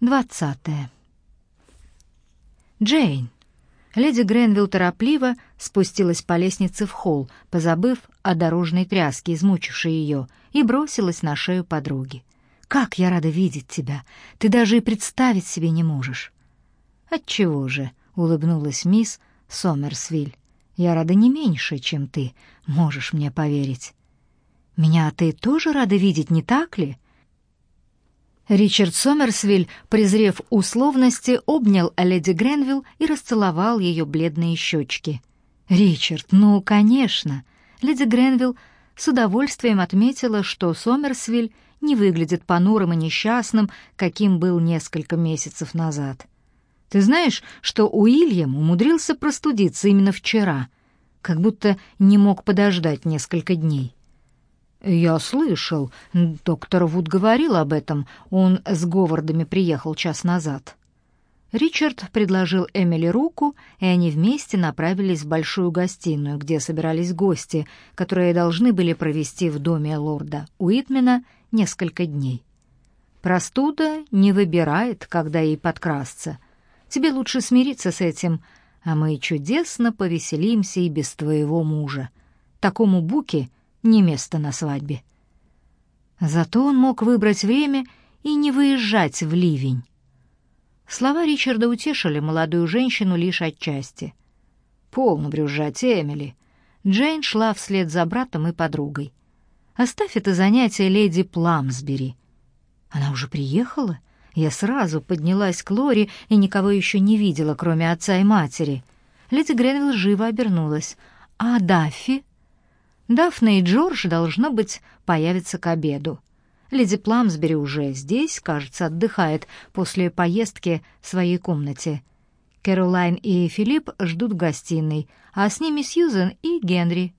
Двадцатое. Джейн. Леди Гренвилл торопливо спустилась по лестнице в холл, позабыв о дорожной тряске, измучившей ее, и бросилась на шею подруги. «Как я рада видеть тебя! Ты даже и представить себе не можешь!» «Отчего же?» — улыбнулась мисс Сомерсвиль. «Я рада не меньше, чем ты, можешь мне поверить». «Меня ты тоже рада видеть, не так ли?» Ричард Сомерсвиль, презрев условности, обнял леди Гренвилл и расцеловал ее бледные щечки. «Ричард, ну, конечно!» Леди Гренвилл с удовольствием отметила, что Сомерсвиль не выглядит понурым и несчастным, каким был несколько месяцев назад. «Ты знаешь, что Уильям умудрился простудиться именно вчера, как будто не мог подождать несколько дней?» «Я слышал. Доктор Вуд говорил об этом. Он с Говардами приехал час назад». Ричард предложил Эмили руку, и они вместе направились в большую гостиную, где собирались гости, которые должны были провести в доме лорда Уитмена несколько дней. «Простуда не выбирает, когда ей подкрасться. Тебе лучше смириться с этим, а мы чудесно повеселимся и без твоего мужа. Такому буке не место на свадьбе. Зато он мог выбрать время и не выезжать в ливень. Слова Ричарда утешили молодую женщину лишь отчасти. «Полно брюзжать, Эмили!» Джейн шла вслед за братом и подругой. «Оставь это занятие леди Пламсбери». «Она уже приехала?» Я сразу поднялась к Лори и никого еще не видела, кроме отца и матери. Леди Гренвилл живо обернулась. «А Даффи?» Дафна и Джордж, должно быть, появятся к обеду. Леди Пламсбери уже здесь, кажется, отдыхает после поездки в своей комнате. Кэролайн и Филипп ждут в гостиной, а с ними Сьюзен и Генри.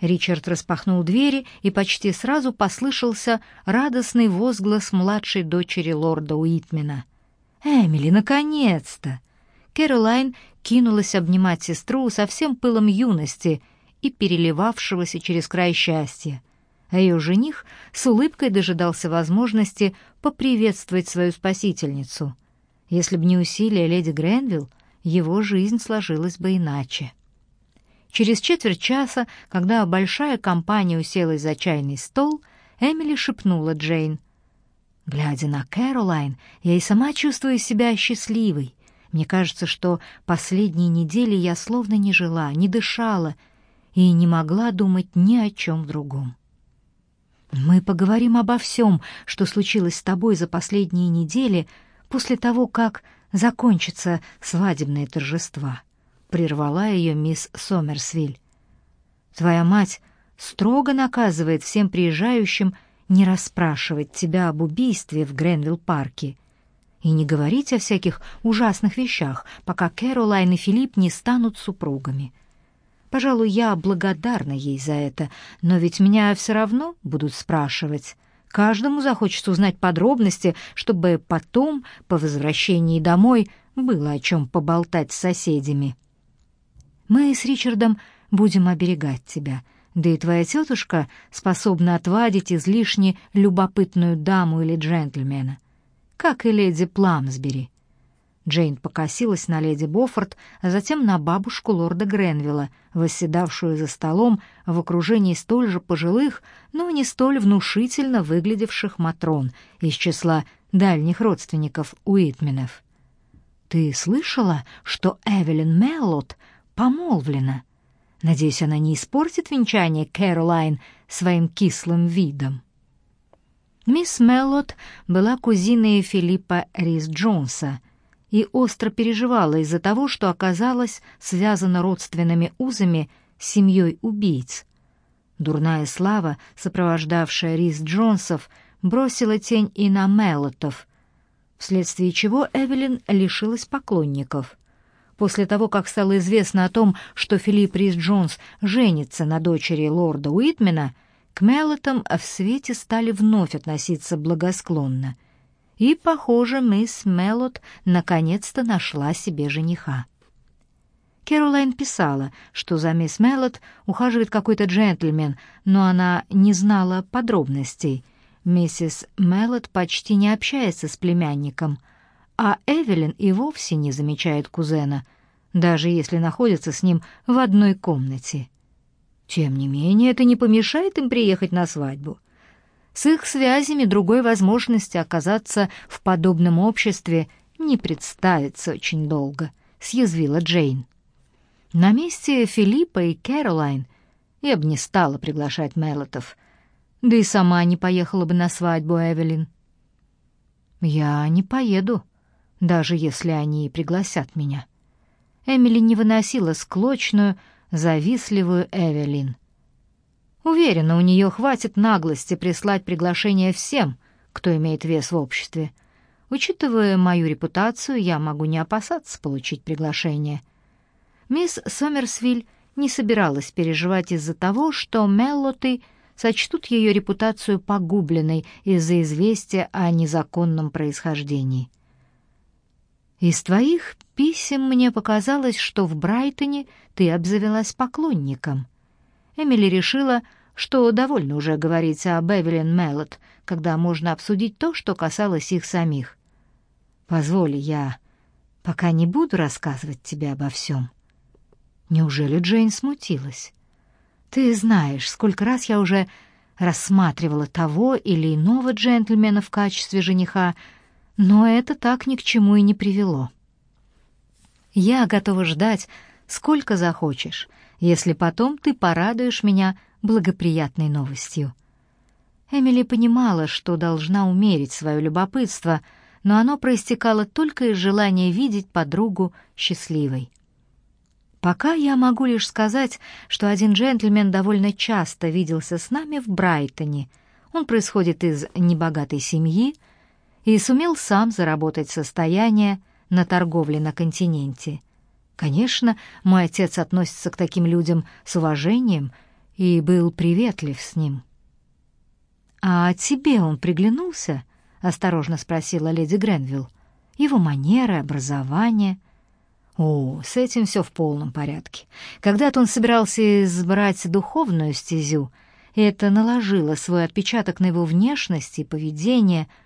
Ричард распахнул двери, и почти сразу послышался радостный возглас младшей дочери лорда Уитмена. «Эмили, наконец-то!» Кэролайн кинулась обнимать сестру со всем пылом юности — и переливавшегося через край счастья. А ее жених с улыбкой дожидался возможности поприветствовать свою спасительницу. Если бы не усилия леди Гренвилл, его жизнь сложилась бы иначе. Через четверть часа, когда большая компания уселась за чайный стол, Эмили шепнула Джейн. «Глядя на Кэролайн, я и сама чувствую себя счастливой. Мне кажется, что последние недели я словно не жила, не дышала, и не могла думать ни о чем другом. «Мы поговорим обо всем, что случилось с тобой за последние недели после того, как закончатся свадебные торжества», — прервала ее мисс Сомерсвиль. «Твоя мать строго наказывает всем приезжающим не расспрашивать тебя об убийстве в Гренвилл-парке и не говорить о всяких ужасных вещах, пока Кэролайн и Филипп не станут супругами». Пожалуй, я благодарна ей за это, но ведь меня все равно будут спрашивать. Каждому захочется узнать подробности, чтобы потом, по возвращении домой, было о чем поболтать с соседями. Мы с Ричардом будем оберегать тебя, да и твоя тетушка способна отвадить излишне любопытную даму или джентльмена, как и леди Пламсбери. Джейн покосилась на леди Боффорд, а затем на бабушку лорда Гренвилла, восседавшую за столом в окружении столь же пожилых, но не столь внушительно выглядевших матрон из числа дальних родственников Уитменов. «Ты слышала, что Эвелин Меллот помолвлена? Надеюсь, она не испортит венчание Кэролайн своим кислым видом?» Мисс Меллот была кузиной Филиппа Рис-Джонса — и остро переживала из-за того, что оказалась связана родственными узами с семьей убийц. Дурная слава, сопровождавшая Рис Джонсов, бросила тень и на Меллотов, вследствие чего Эвелин лишилась поклонников. После того, как стало известно о том, что Филипп Рис Джонс женится на дочери лорда Уитмена, к Меллотам в свете стали вновь относиться благосклонно — и, похоже, мисс Меллот наконец-то нашла себе жениха. Кэролайн писала, что за мисс Меллот ухаживает какой-то джентльмен, но она не знала подробностей. Миссис Меллот почти не общается с племянником, а Эвелин и вовсе не замечает кузена, даже если находится с ним в одной комнате. Тем не менее, это не помешает им приехать на свадьбу. С их связями другой возможности оказаться в подобном обществе не представится очень долго, съязвила Джейн. На месте Филиппа и Кэролайн я бы не стала приглашать Мелотов, да и сама не поехала бы на свадьбу Эвелин. Я не поеду, даже если они и пригласят меня. Эмили не выносила склочную, завистливую Эвелин. Уверена, у нее хватит наглости прислать приглашение всем, кто имеет вес в обществе. Учитывая мою репутацию, я могу не опасаться получить приглашение. Мисс Сомерсвиль не собиралась переживать из-за того, что Меллоты сочтут ее репутацию погубленной из-за известия о незаконном происхождении. Из твоих писем мне показалось, что в Брайтоне ты обзавелась поклонником. Эмили решила, что довольно уже говорить об Эвелин Меллот, когда можно обсудить то, что касалось их самих. Позволь, я пока не буду рассказывать тебе обо всем. Неужели Джейн смутилась? Ты знаешь, сколько раз я уже рассматривала того или иного джентльмена в качестве жениха, но это так ни к чему и не привело. Я готова ждать, сколько захочешь, если потом ты порадуешь меня благоприятной новостью. Эмили понимала, что должна умерить свое любопытство, но оно проистекало только из желания видеть подругу счастливой. Пока я могу лишь сказать, что один джентльмен довольно часто виделся с нами в Брайтоне. Он происходит из небогатой семьи, и сумел сам заработать состояние на торговле на континенте. Конечно, мой отец относится к таким людям с уважением и был приветлив с ним. «А тебе он приглянулся?» — осторожно спросила леди Гренвилл. «Его манеры, образование...» О, с этим все в полном порядке. Когда-то он собирался избрать духовную стезю, и это наложило свой отпечаток на его внешность и поведение —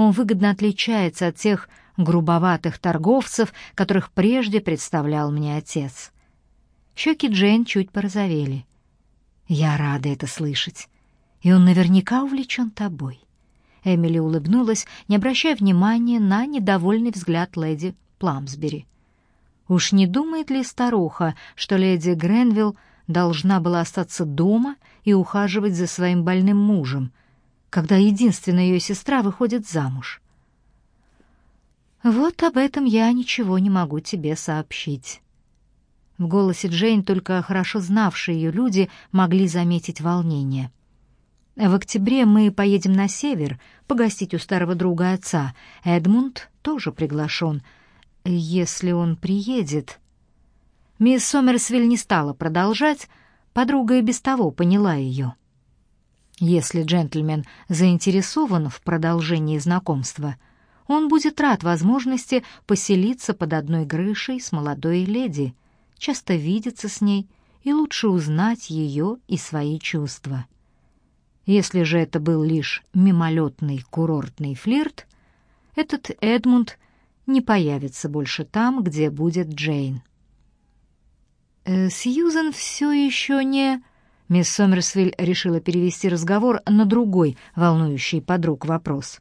он выгодно отличается от тех грубоватых торговцев, которых прежде представлял мне отец. Щеки Джейн чуть порозовели. «Я рада это слышать. И он наверняка увлечен тобой». Эмили улыбнулась, не обращая внимания на недовольный взгляд леди Пламсбери. Уж не думает ли старуха, что леди Гренвилл должна была остаться дома и ухаживать за своим больным мужем, когда единственная ее сестра выходит замуж. Вот об этом я ничего не могу тебе сообщить. В голосе Джейн только хорошо знавшие ее люди могли заметить волнение. В октябре мы поедем на север погостить у старого друга отца. Эдмунд тоже приглашен, если он приедет. Мисс Сомерсвиль не стала продолжать, подруга и без того поняла ее. Если джентльмен заинтересован в продолжении знакомства, он будет рад возможности поселиться под одной крышей с молодой леди, часто видеться с ней и лучше узнать ее и свои чувства. Если же это был лишь мимолетный курортный флирт, этот Эдмунд не появится больше там, где будет Джейн. Э, Сьюзен все еще не... Мисс Сомерсвиль решила перевести разговор на другой, волнующий подруг вопрос.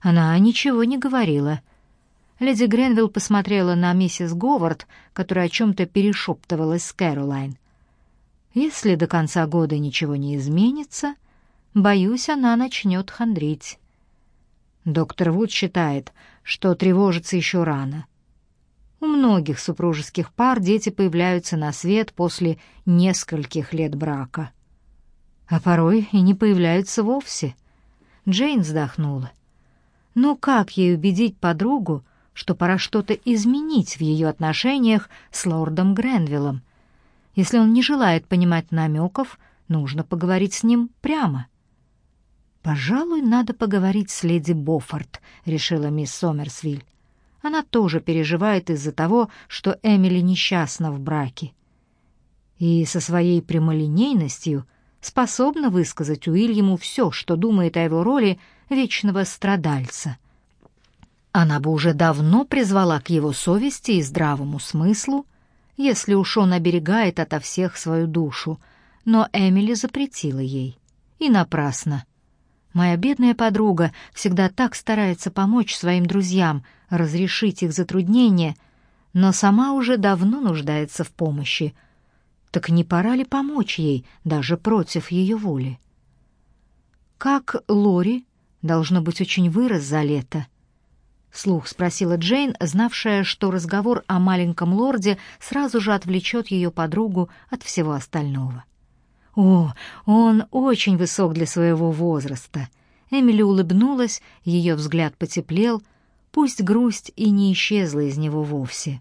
Она ничего не говорила. Леди Гренвилл посмотрела на миссис Говард, которая о чем-то перешептывалась с Кэролайн. Если до конца года ничего не изменится, боюсь, она начнет хандрить. Доктор Вуд считает, что тревожиться еще рано — у многих супружеских пар дети появляются на свет после нескольких лет брака. А порой и не появляются вовсе. Джейн вздохнула. Но как ей убедить подругу, что пора что-то изменить в ее отношениях с лордом Гренвиллом? Если он не желает понимать намеков, нужно поговорить с ним прямо. «Пожалуй, надо поговорить с леди Боффорд», — решила мисс Сомерсвиль. Она тоже переживает из-за того, что Эмили несчастна в браке. И со своей прямолинейностью способна высказать Уильяму все, что думает о его роли вечного страдальца. Она бы уже давно призвала к его совести и здравому смыслу, если уж он оберегает ото всех свою душу, но Эмили запретила ей. И напрасно. Моя бедная подруга всегда так старается помочь своим друзьям, разрешить их затруднения, но сама уже давно нуждается в помощи. Так не пора ли помочь ей, даже против ее воли? Как Лори, должно быть, очень вырос за лето. Слух спросила Джейн, знавшая, что разговор о маленьком лорде сразу же отвлечет ее подругу от всего остального. «О, он очень высок для своего возраста». Эмили улыбнулась, ее взгляд потеплел, пусть грусть и не исчезла из него вовсе.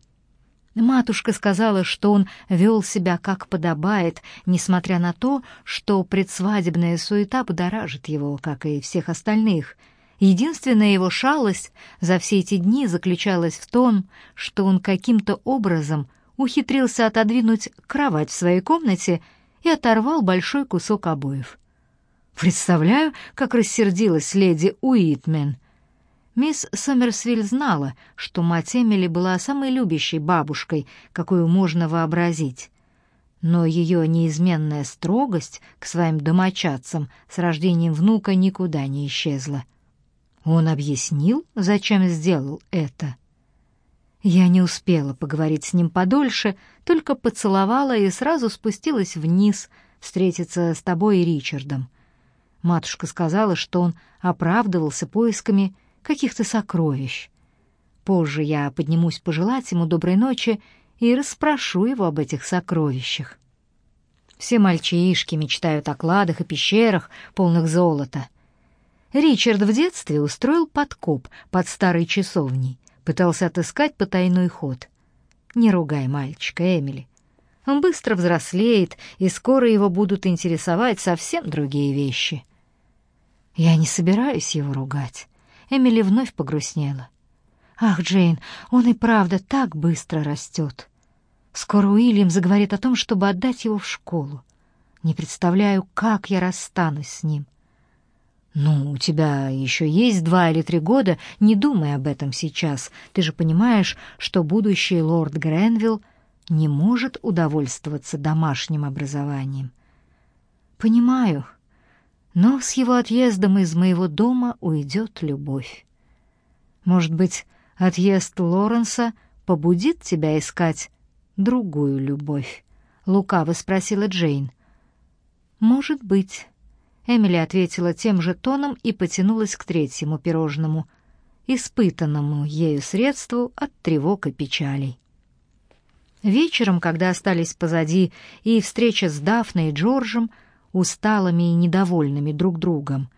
Матушка сказала, что он вел себя как подобает, несмотря на то, что предсвадебная суета подоражит его, как и всех остальных. Единственная его шалость за все эти дни заключалась в том, что он каким-то образом ухитрился отодвинуть кровать в своей комнате и оторвал большой кусок обоев. Представляю, как рассердилась леди Уитмен. Мисс Сомерсвиль знала, что мать Эмили была самой любящей бабушкой, какую можно вообразить. Но ее неизменная строгость к своим домочадцам с рождением внука никуда не исчезла. Он объяснил, зачем сделал это. Я не успела поговорить с ним подольше, только поцеловала и сразу спустилась вниз встретиться с тобой и Ричардом. Матушка сказала, что он оправдывался поисками каких-то сокровищ. Позже я поднимусь пожелать ему доброй ночи и расспрошу его об этих сокровищах. Все мальчишки мечтают о кладах и пещерах, полных золота. Ричард в детстве устроил подкоп под старой часовней, пытался отыскать потайной ход. Не ругай мальчика, Эмили. Он быстро взрослеет, и скоро его будут интересовать совсем другие вещи. Я не собираюсь его ругать. Эмили вновь погрустнела. Ах, Джейн, он и правда так быстро растет. Скоро Уильям заговорит о том, чтобы отдать его в школу. Не представляю, как я расстанусь с ним. «Ну, у тебя еще есть два или три года, не думай об этом сейчас. Ты же понимаешь, что будущий лорд Гренвилл не может удовольствоваться домашним образованием». «Понимаю, но с его отъездом из моего дома уйдет любовь. Может быть, отъезд Лоренса побудит тебя искать другую любовь?» — лукаво спросила Джейн. «Может быть». Эмили ответила тем же тоном и потянулась к третьему пирожному, испытанному ею средству от тревог и печалей. Вечером, когда остались позади и встреча с Дафной и Джорджем, усталыми и недовольными друг другом,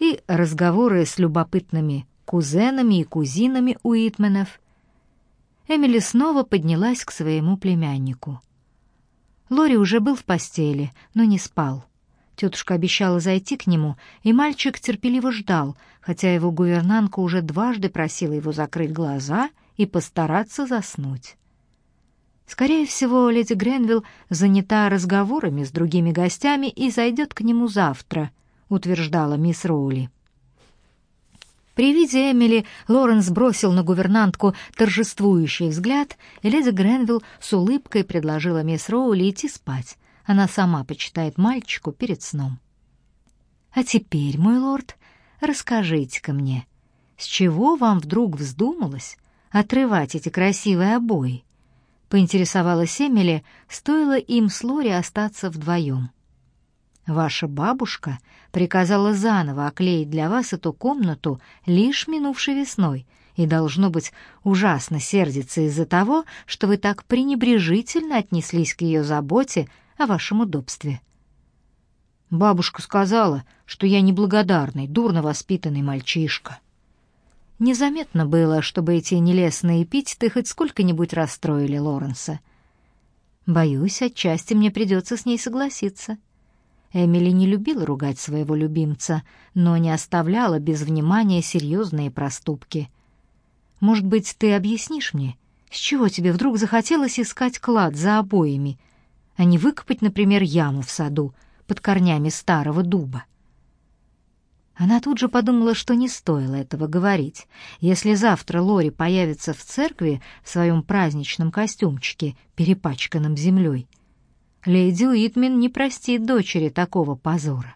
и разговоры с любопытными кузенами и кузинами Уитменов, Эмили снова поднялась к своему племяннику. Лори уже был в постели, но не спал. Тетушка обещала зайти к нему, и мальчик терпеливо ждал, хотя его гувернантка уже дважды просила его закрыть глаза и постараться заснуть. Скорее всего, леди Гренвилл занята разговорами с другими гостями и зайдет к нему завтра, утверждала мисс Роули. При виде Эмили Лоренс бросил на гувернантку торжествующий взгляд, и леди Гренвилл с улыбкой предложила мисс Роули идти спать она сама почитает мальчику перед сном. А теперь, мой лорд, расскажите-ка мне, с чего вам вдруг вздумалось отрывать эти красивые обои? Поинтересовалась Эмили, стоило им с Лори остаться вдвоем. Ваша бабушка приказала заново оклеить для вас эту комнату лишь минувшей весной и, должно быть, ужасно сердится из-за того, что вы так пренебрежительно отнеслись к ее заботе о вашем удобстве. Бабушка сказала, что я неблагодарный, дурно воспитанный мальчишка. Незаметно было, чтобы эти нелестные эпитеты хоть сколько-нибудь расстроили Лоренса. Боюсь, отчасти мне придется с ней согласиться. Эмили не любила ругать своего любимца, но не оставляла без внимания серьезные проступки. Может быть, ты объяснишь мне, с чего тебе вдруг захотелось искать клад за обоями — а не выкопать, например, яму в саду под корнями старого дуба. Она тут же подумала, что не стоило этого говорить. Если завтра Лори появится в церкви в своем праздничном костюмчике, перепачканном землей, леди Уитмен не простит дочери такого позора.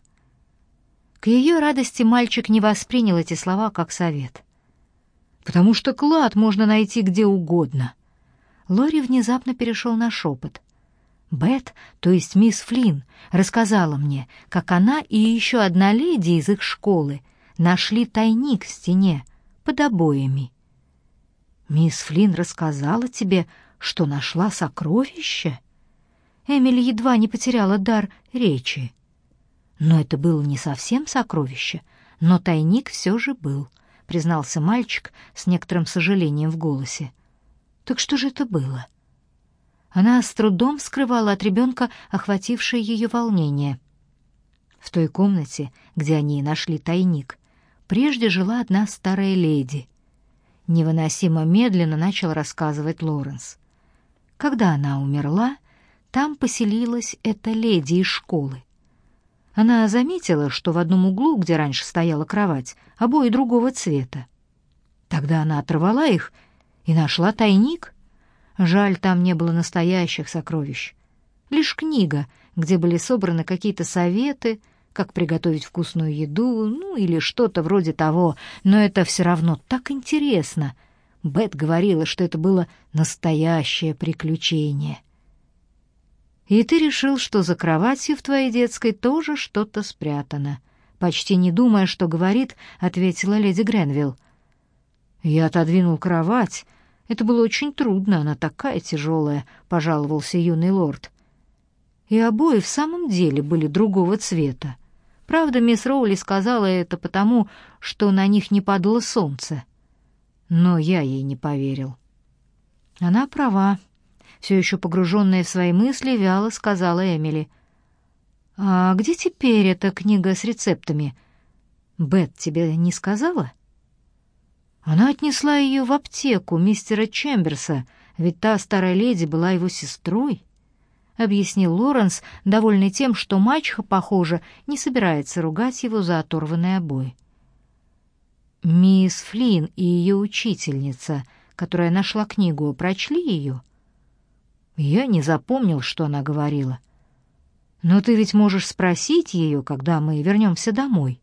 К ее радости мальчик не воспринял эти слова как совет. «Потому что клад можно найти где угодно». Лори внезапно перешел на шепот. Бет, то есть мисс Флинн, рассказала мне, как она и еще одна леди из их школы нашли тайник в стене под обоями. «Мисс Флинн рассказала тебе, что нашла сокровище?» Эмили едва не потеряла дар речи. Но это было не совсем сокровище, но тайник все же был, признался мальчик с некоторым сожалением в голосе. Так что же это было? Она с трудом скрывала от ребенка охватившее ее волнение. В той комнате, где они нашли тайник, прежде жила одна старая леди. Невыносимо медленно начал рассказывать Лоренс. Когда она умерла, там поселилась эта леди из школы. Она заметила, что в одном углу, где раньше стояла кровать, обои другого цвета. Тогда она оторвала их и нашла тайник. Жаль, там не было настоящих сокровищ. Лишь книга, где были собраны какие-то советы, как приготовить вкусную еду, ну или что-то вроде того, но это все равно так интересно. Бет говорила, что это было настоящее приключение. И ты решил, что за кроватью в твоей детской тоже что-то спрятано. Почти не думая, что говорит, ответила леди Гренвилл. Я отодвинул кровать. Это было очень трудно, она такая тяжелая, пожаловался юный лорд. И обои в самом деле были другого цвета. Правда, мисс Роули сказала это потому, что на них не падало солнце. Но я ей не поверил. Она права все еще погруженная в свои мысли, вяло сказала Эмили. «А где теперь эта книга с рецептами? Бет тебе не сказала?» Она отнесла ее в аптеку мистера Чемберса, ведь та старая леди была его сестрой, — объяснил Лоренс, довольный тем, что мачеха, похоже, не собирается ругать его за оторванные обои. Мисс Флинн и ее учительница, которая нашла книгу, прочли ее — я не запомнил, что она говорила. Но ты ведь можешь спросить ее, когда мы вернемся домой.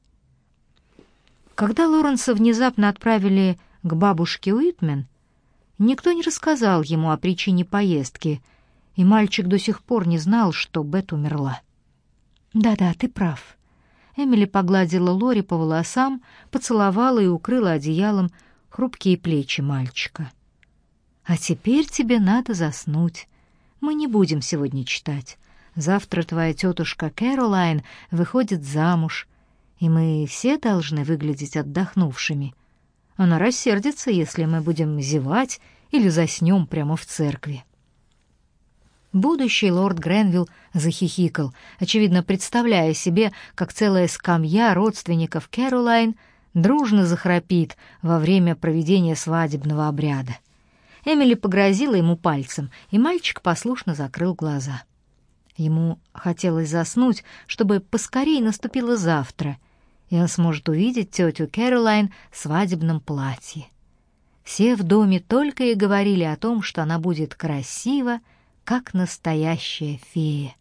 Когда Лоренса внезапно отправили к бабушке Уитмен, никто не рассказал ему о причине поездки, и мальчик до сих пор не знал, что Бет умерла. «Да-да, ты прав». Эмили погладила Лори по волосам, поцеловала и укрыла одеялом хрупкие плечи мальчика. «А теперь тебе надо заснуть. Мы не будем сегодня читать. Завтра твоя тетушка Кэролайн выходит замуж, и мы все должны выглядеть отдохнувшими. Она рассердится, если мы будем зевать или заснем прямо в церкви. Будущий лорд Гренвилл захихикал, очевидно представляя себе, как целая скамья родственников Кэролайн дружно захрапит во время проведения свадебного обряда. Эмили погрозила ему пальцем, и мальчик послушно закрыл глаза. Ему хотелось заснуть, чтобы поскорее наступило завтра, и он сможет увидеть тетю Кэролайн в свадебном платье. Все в доме только и говорили о том, что она будет красива, как настоящая фея.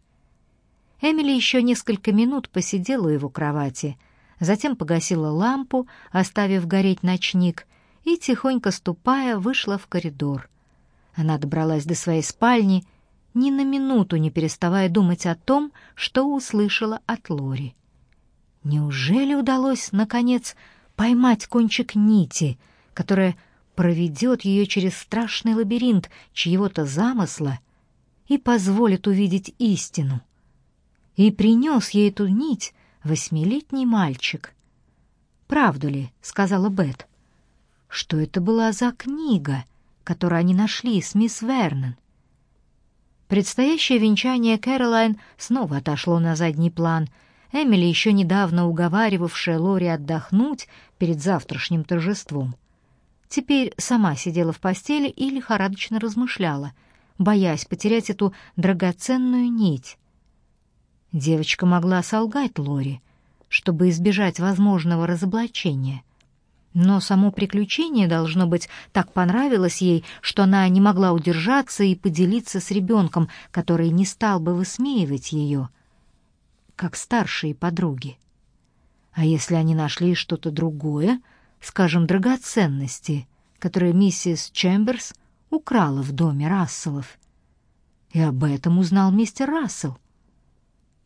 Эмили еще несколько минут посидела у его кровати, затем погасила лампу, оставив гореть ночник, и, тихонько ступая, вышла в коридор. Она добралась до своей спальни, ни на минуту не переставая думать о том, что услышала от Лори. Неужели удалось, наконец, поймать кончик нити, которая проведет ее через страшный лабиринт чьего-то замысла и позволит увидеть истину? И принес ей эту нить восьмилетний мальчик. «Правду ли?» — сказала Бет что это была за книга, которую они нашли с мисс Вернон. Предстоящее венчание Кэролайн снова отошло на задний план. Эмили, еще недавно уговаривавшая Лори отдохнуть перед завтрашним торжеством, теперь сама сидела в постели и лихорадочно размышляла, боясь потерять эту драгоценную нить. Девочка могла солгать Лори, чтобы избежать возможного разоблачения. Но само приключение, должно быть, так понравилось ей, что она не могла удержаться и поделиться с ребенком, который не стал бы высмеивать ее, как старшие подруги. А если они нашли что-то другое, скажем, драгоценности, которые миссис Чемберс украла в доме Расселов? И об этом узнал мистер Рассел.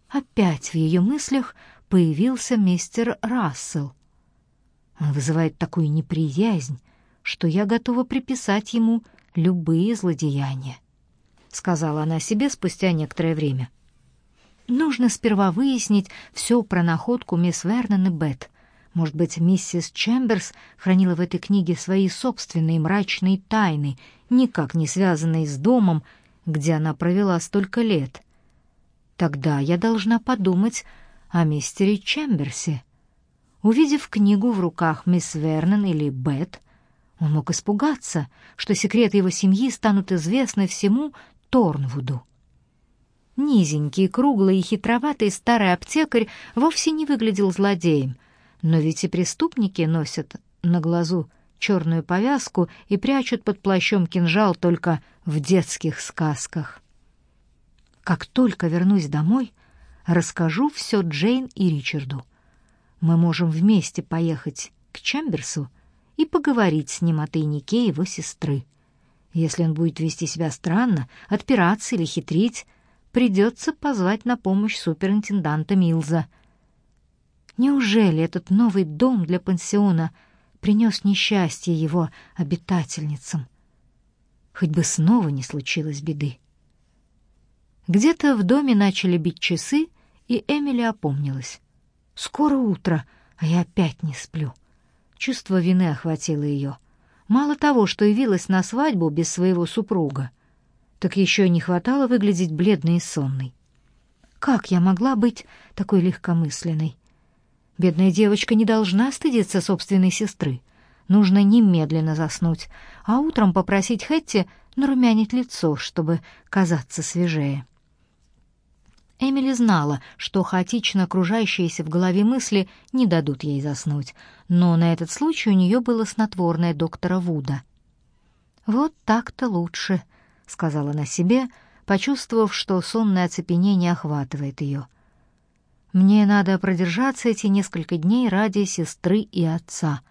Опять в ее мыслях появился мистер Рассел. Он вызывает такую неприязнь, что я готова приписать ему любые злодеяния, сказала она себе спустя некоторое время. Нужно сперва выяснить все про находку мисс Вернон и Бет. Может быть, миссис Чемберс хранила в этой книге свои собственные мрачные тайны, никак не связанные с домом, где она провела столько лет. Тогда я должна подумать о мистере Чемберсе. Увидев книгу в руках мисс Вернон или Бет, он мог испугаться, что секреты его семьи станут известны всему Торнвуду. Низенький, круглый и хитроватый старый аптекарь вовсе не выглядел злодеем, но ведь и преступники носят на глазу черную повязку и прячут под плащом кинжал только в детских сказках. Как только вернусь домой, расскажу все Джейн и Ричарду. Мы можем вместе поехать к Чемберсу и поговорить с ним о тайнике его сестры. Если он будет вести себя странно, отпираться или хитрить, придется позвать на помощь суперинтенданта Милза. Неужели этот новый дом для пансиона принес несчастье его обитательницам? Хоть бы снова не случилось беды. Где-то в доме начали бить часы, и Эмили опомнилась. Скоро утро, а я опять не сплю. Чувство вины охватило ее. Мало того, что явилась на свадьбу без своего супруга, так еще и не хватало выглядеть бледной и сонной. Как я могла быть такой легкомысленной? Бедная девочка не должна стыдиться собственной сестры. Нужно немедленно заснуть, а утром попросить Хэтти нарумянить лицо, чтобы казаться свежее. Эмили знала, что хаотично окружающиеся в голове мысли не дадут ей заснуть, но на этот случай у нее было снотворное доктора Вуда. «Вот так-то лучше», — сказала она себе, почувствовав, что сонное оцепенение охватывает ее. «Мне надо продержаться эти несколько дней ради сестры и отца,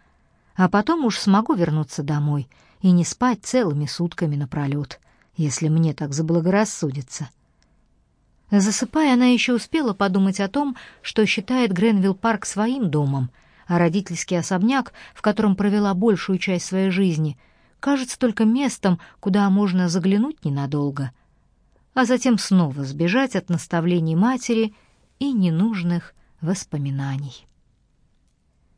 а потом уж смогу вернуться домой и не спать целыми сутками напролет, если мне так заблагорассудится». Засыпая, она еще успела подумать о том, что считает Гренвилл-парк своим домом, а родительский особняк, в котором провела большую часть своей жизни, кажется только местом, куда можно заглянуть ненадолго, а затем снова сбежать от наставлений матери и ненужных воспоминаний.